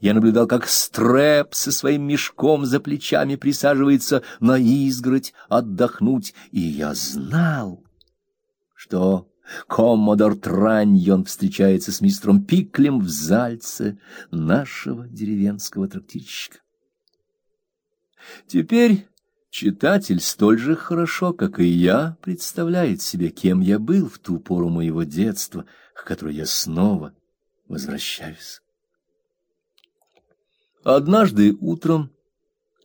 Я наблюдал, как Стрэп со своим мешком за плечами присаживается на изгородь отдохнуть, и я знал, что коммодор Траньон встречается с мистером Пиклем в Зальце нашего деревенского трактирщика. Теперь читатель столь же хорошо, как и я, представляет себе, кем я был в ту пору моего детства, к которой я снова возвращаюсь. Однажды утром,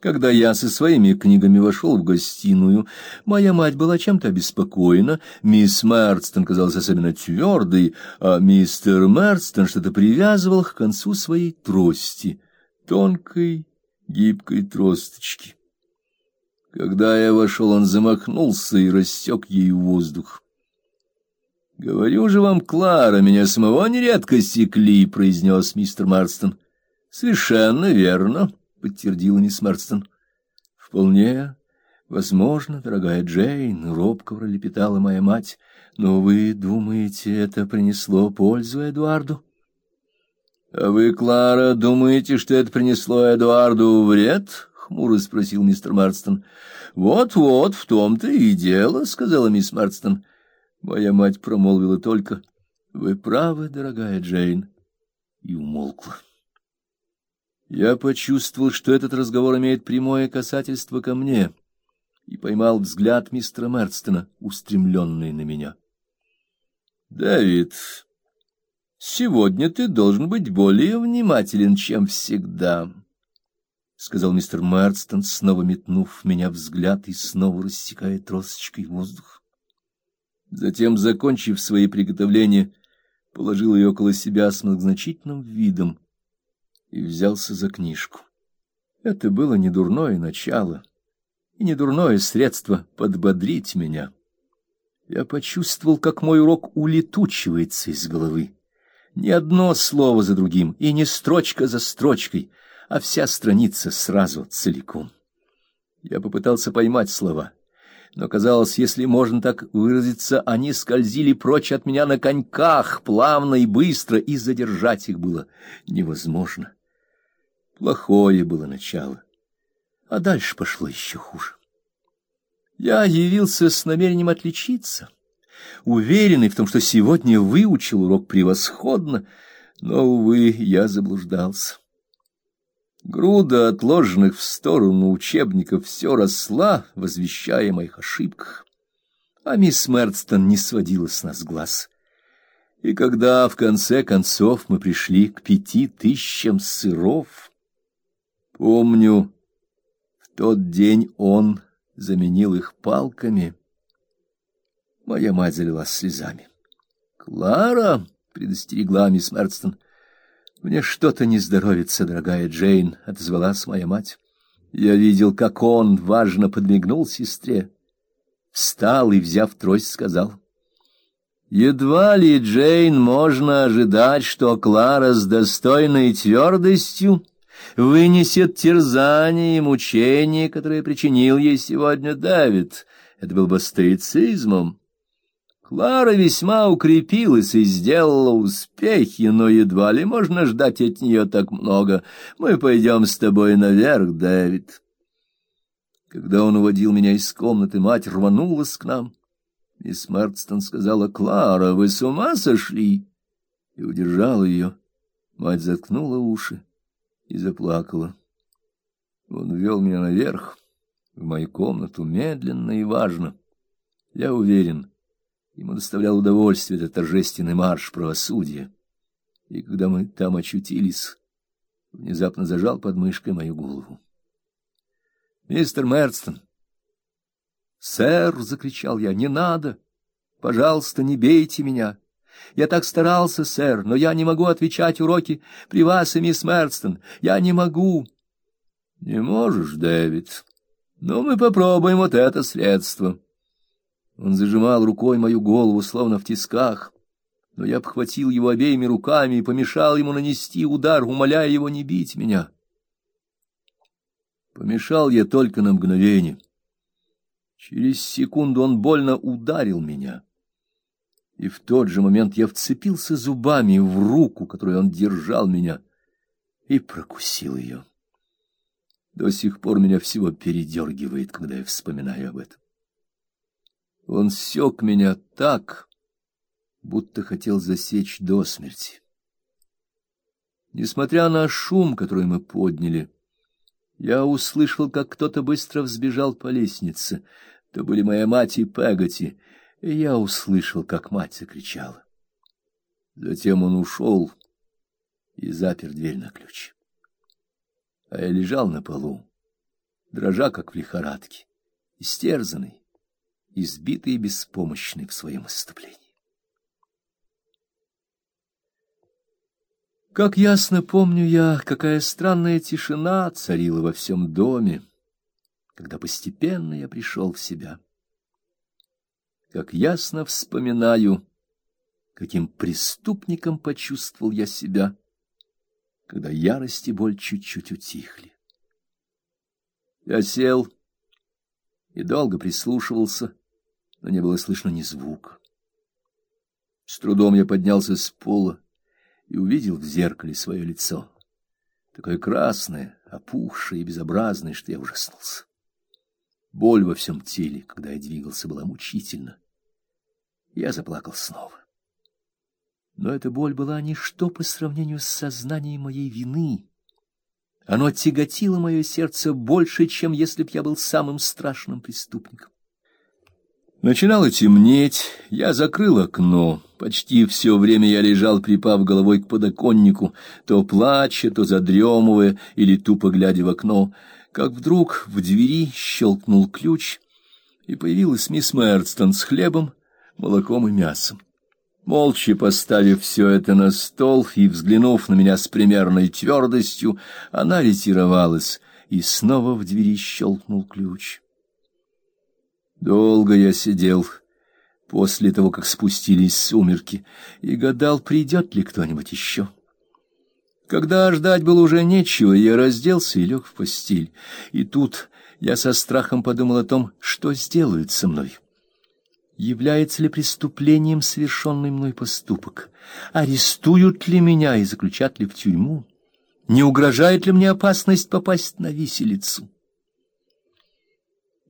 когда я со своими книгами вошел в гостиную, моя мать была чем-то обеспокоена, мисс Мерстон казалась особенно твердой, а мистер Мерстон что-то привязывал к концу своей трости, тонкой, гибкой тросточки. Когда я вошел, он замахнулся и рассек ей воздух. — Говорю же вам, Клара, меня самого нередко секли, — произнес мистер Марстон. — Совершенно верно, — подтвердила мисс Марстон. — Вполне возможно, дорогая Джейн, — робко пролепетала моя мать. — Но вы думаете, это принесло пользу Эдуарду? — А вы, Клара, думаете, что это принесло Эдуарду вред? — хмуро спросил мистер Марстон. Вот-вот, в том-то и дело, сказала мисс Марстон. Моя мать промолвила только: "Вы правы, дорогая Джейн", и умолкла. Я почувствовал, что этот разговор имеет прямое касательство ко мне, и поймал взгляд мистера Марстона, устремленный на меня. Давид, сегодня ты должен быть более внимателен, чем всегда. — сказал мистер Марстон, снова метнув в меня взгляд и снова рассекая тросточкой воздух. Затем, закончив свои приготовления, положил ее около себя с многозначительным видом и взялся за книжку. Это было не дурное начало и не дурное средство подбодрить меня. Я почувствовал, как мой урок улетучивается из головы. Ни одно слово за другим и не строчка за строчкой — а вся страница сразу целиком. Я попытался поймать слова, но казалось, если можно так выразиться, они скользили прочь от меня на коньках, плавно и быстро, и задержать их было невозможно. Плохое было начало, а дальше пошло еще хуже. Я явился с намерением отличиться, уверенный в том, что сегодня выучил урок превосходно, но увы, я заблуждался. Груда отложенных в сторону учебников все росла, возвещая о моих ошибках. А мисс Мерстон не сводила с нас глаз. И когда в конце концов мы пришли к пяти тысячам сыров, помню, в тот день он заменил их палками. Моя мать залилась слезами. «Клара!» — предостерегла мисс Мерстон. Мне что-то не здоровится, дорогая Джейн, отозвалась моя мать. Я видел, как он важно подмигнул сестре, встал и, взяв трость, сказал: Едва ли, Джейн, можно ожидать, что Клара с достойной твердостью вынесет терзание и мучение, которое причинил ей сегодня Давид. Это был бы стоицизмом. Клара весьма укрепилась и сделала успехи, но едва ли можно ждать от нее так много. Мы пойдем с тобой наверх, Дэвид. Когда он уводил меня из комнаты, мать рванулась к нам. Мисс Мартстон сказала, «Клара, вы с ума сошли?» И удержала ее. Мать заткнула уши и заплакала. Он ввел меня наверх, в мою комнату, медленно и важно. Я уверен, Ему доставлял удовольствие этот торжественный марш правосудия. И когда мы там очутились, внезапно зажал под мышкой мою голову. Мистер Мерстон. Сэр, закричал я, не надо. Пожалуйста, не бейте меня. Я так старался, сэр, но я не могу отвечать уроки при вас и мисс Мерстон. Я не могу. Не можешь, Дэвид. Ну мы попробуем вот это средство. Он зажимал рукой мою голову, словно в тисках, но я обхватил его обеими руками и помешал ему нанести удар, умоляя его не бить меня. Помешал я только на мгновение. Через секунду он больно ударил меня. И в тот же момент я вцепился зубами в руку, которой он держал меня, и прокусил ее. До сих пор меня всего передергивает, когда я вспоминаю об этом. Он сёк меня так, будто хотел засечь до смерти. Несмотря на шум, который мы подняли, я услышал, как кто-то быстро взбежал по лестнице. То были моя мать и Пегати, и я услышал, как мать закричала. Затем он ушел и запер дверь на ключ. А я лежал на полу, дрожа, как в лихорадке, истерзанный, избитый и беспомощный в своем выступлении. Как ясно помню я, какая странная тишина царила во всем доме, когда постепенно я пришел в себя. Как ясно вспоминаю, каким преступником почувствовал я себя, когда ярость и боль чуть-чуть утихли. Я сел и долго прислушивался, но не было слышно ни звука. С трудом я поднялся с пола и увидел в зеркале свое лицо, такое красное, опухшее и безобразное, что я ужаснулся. Боль во всем теле, когда я двигался, была мучительна. Я заплакал снова. Но эта боль была ничто по сравнению с сознанием моей вины. Оно тяготило мое сердце больше, чем если б я был самым страшным преступником. Начинало темнеть, я закрыл окно. Почти все время я лежал, припав головой к подоконнику, то плача, то задремывая или тупо глядя в окно, как вдруг в двери щелкнул ключ, и появилась мисс Мэрстон с хлебом, молоком и мясом. Молча поставив все это на стол и взглянув на меня с примерной твердостью, она ретировалась, и снова в двери щелкнул ключ. Долго я сидел после того, как спустились сумерки, и гадал, придет ли кто-нибудь еще. Когда ждать было уже нечего, я разделся и лег в постель. И тут я со страхом подумал о том, что сделают со мной. Является ли преступлением совершенный мной поступок? Арестуют ли меня и заключат ли в тюрьму? Не угрожает ли мне опасность попасть на виселицу?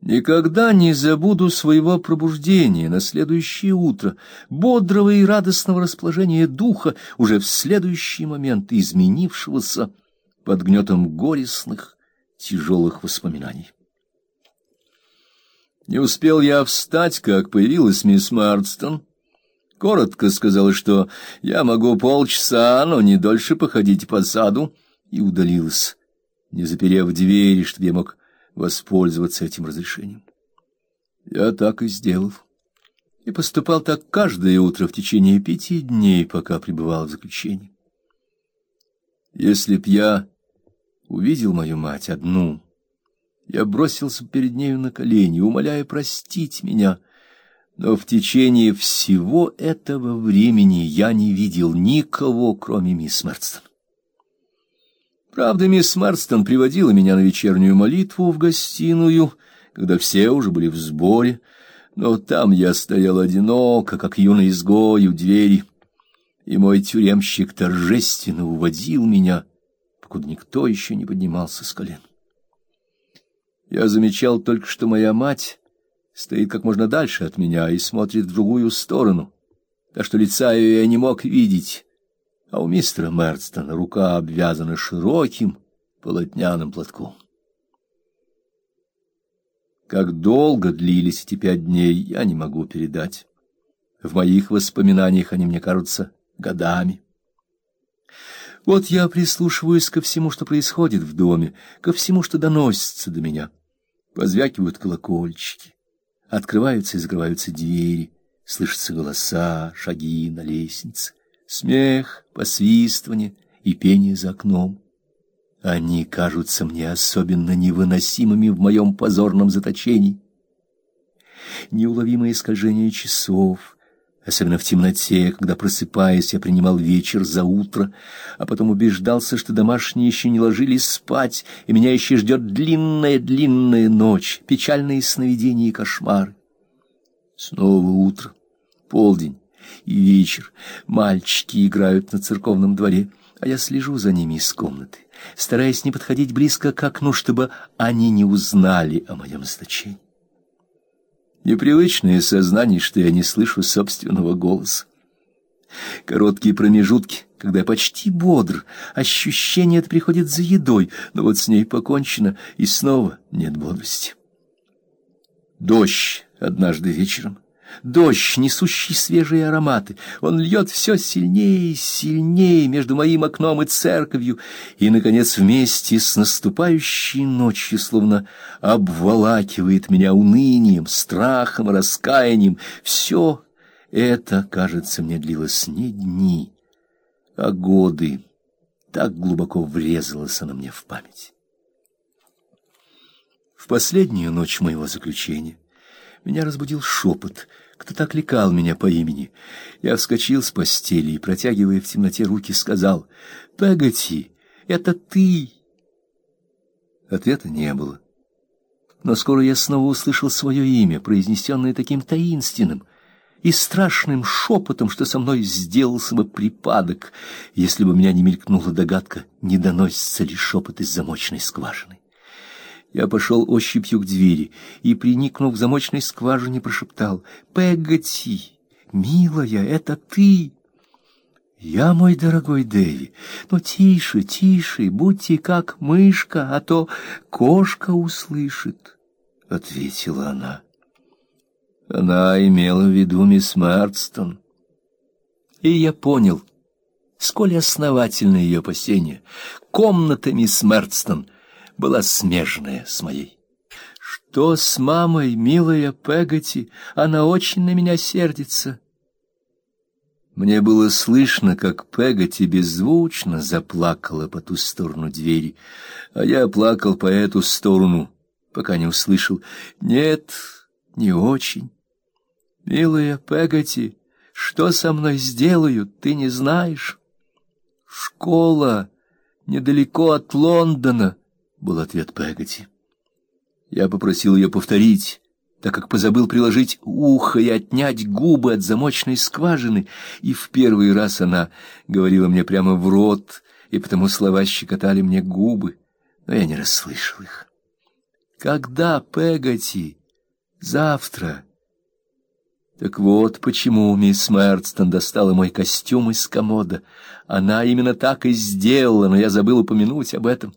Никогда не забуду своего пробуждения на следующее утро, бодрого и радостного расположения духа, уже в следующий момент изменившегося под гнетом горестных, тяжелых воспоминаний. Не успел я встать, как появилась мисс Марстон. Коротко сказала, что я могу полчаса, но не дольше походить по саду, и удалилась, не заперев двери, чтобы я мог воспользоваться этим разрешением. Я так и сделал. И поступал так каждое утро в течение пяти дней, пока пребывал в заключении. Если б я увидел мою мать одну, я бросился перед нею на колени, умоляя простить меня, но в течение всего этого времени я не видел никого, кроме мисс Мерстон. Правда, мисс Марстон приводила меня на вечернюю молитву в гостиную, когда все уже были в сборе, но там я стоял одиноко, как юный изгой у двери, и мой тюремщик торжественно уводил меня, покуда никто еще не поднимался с колен. Я замечал только, что моя мать стоит как можно дальше от меня и смотрит в другую сторону, так что лица ее я не мог видеть, а у мистера Мерстона рука обвязана широким полотняным платком. Как долго длились эти пять дней, я не могу передать. В моих воспоминаниях они мне кажутся годами. Вот я прислушиваюсь ко всему, что происходит в доме, ко всему, что доносится до меня. Позвякивают колокольчики, открываются и закрываются двери, слышатся голоса, шаги на лестнице смех, посвистывание и пение за окном. Они кажутся мне особенно невыносимыми в моем позорном заточении. Неуловимое скольжение часов, особенно в темноте, когда, просыпаясь, я принимал вечер за утро, а потом убеждался, что домашние еще не ложились спать, и меня еще ждет длинная-длинная ночь, печальные сновидения и кошмары. Снова утро, полдень и вечер. Мальчики играют на церковном дворе, а я слежу за ними из комнаты, стараясь не подходить близко к окну, чтобы они не узнали о моем значении. Непривычное сознание, что я не слышу собственного голоса. Короткие промежутки, когда я почти бодр, ощущение это приходит за едой, но вот с ней покончено, и снова нет бодрости. Дождь однажды вечером Дождь, несущий свежие ароматы, он льет все сильнее и сильнее между моим окном и церковью, и, наконец, вместе с наступающей ночью словно обволакивает меня унынием, страхом, раскаянием. Все это, кажется, мне длилось не дни, а годы. Так глубоко врезалось оно мне в память. В последнюю ночь моего заключения меня разбудил шепот — кто-то окликал меня по имени. Я вскочил с постели и, протягивая в темноте руки, сказал «Пегати, это ты!» Ответа не было. Но скоро я снова услышал свое имя, произнесенное таким таинственным и страшным шепотом, что со мной сделался бы припадок, если бы у меня не мелькнула догадка, не доносится ли шепот из замочной скважины. Я пошел ощупью к двери и, приникнув к замочной скважине, прошептал «Пегати, милая, это ты!» «Я, мой дорогой Дэви, но тише, тише, будьте как мышка, а то кошка услышит», — ответила она. Она имела в виду мисс Марстон. И я понял, сколь основательны ее опасения. Комната мисс Марстон была смежная с моей. Что с мамой, милая Пегати? Она очень на меня сердится. Мне было слышно, как Пегати беззвучно заплакала по ту сторону двери, а я плакал по эту сторону, пока не услышал. Нет, не очень. Милая Пегати, что со мной сделают, ты не знаешь. Школа недалеко от Лондона был ответ Пегати. Я попросил ее повторить, так как позабыл приложить ухо и отнять губы от замочной скважины, и в первый раз она говорила мне прямо в рот, и потому слова щекотали мне губы, но я не расслышал их. «Когда, Пегати? Завтра?» Так вот, почему мисс Мэрстон достала мой костюм из комода. Она именно так и сделала, но я забыл упомянуть об этом.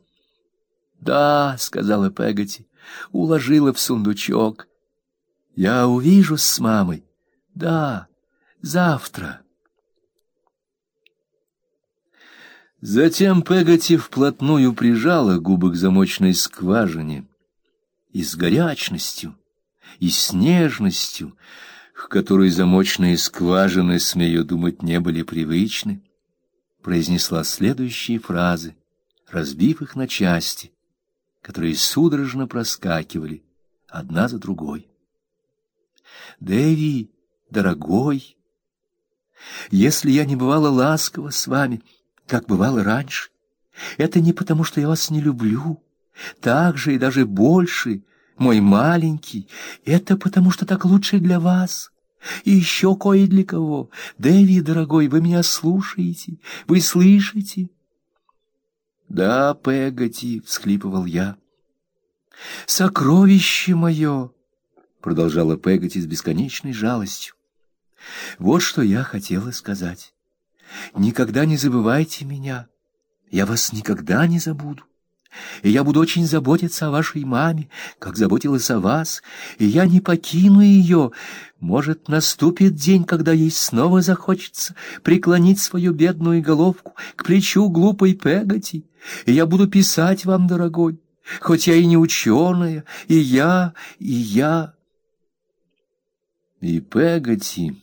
Да, сказала Пегати, уложила в сундучок. Я увижусь с мамой. Да, завтра. Затем Пегати вплотную прижала губы к замочной скважине и с горячностью, и с нежностью, к которой замочные скважины, смею думать, не были привычны, произнесла следующие фразы, разбив их на части, которые судорожно проскакивали одна за другой. «Дэви, дорогой, если я не бывала ласкова с вами, как бывало раньше, это не потому, что я вас не люблю, так же и даже больше, мой маленький, это потому, что так лучше для вас». И еще кое для кого. Дэви, дорогой, вы меня слушаете, вы слышите? Да, Пегати, всхлипывал я. Сокровище мое, продолжала Пегати с бесконечной жалостью. Вот что я хотела сказать. Никогда не забывайте меня. Я вас никогда не забуду. И я буду очень заботиться о вашей маме, как заботилась о вас, и я не покину ее. Может, наступит день, когда ей снова захочется преклонить свою бедную головку к плечу глупой Пегати, и я буду писать вам, дорогой, хоть я и не ученая, и я, и я. И Пегати,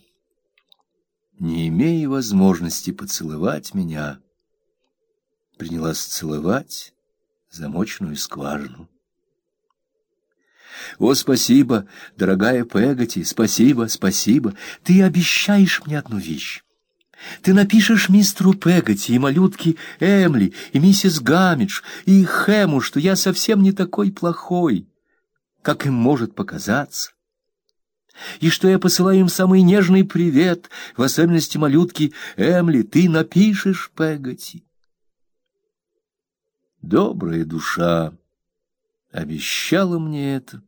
не имея возможности поцеловать меня, принялась целовать замочную скважину. О, спасибо, дорогая Пегати, спасибо, спасибо. Ты обещаешь мне одну вещь. Ты напишешь мистеру Пегати и малютке Эмли, и миссис Гамидж, и Хэму, что я совсем не такой плохой, как им может показаться, и что я посылаю им самый нежный привет, в особенности малютке Эмли. Ты напишешь Пегати. Добрая душа обещала мне это.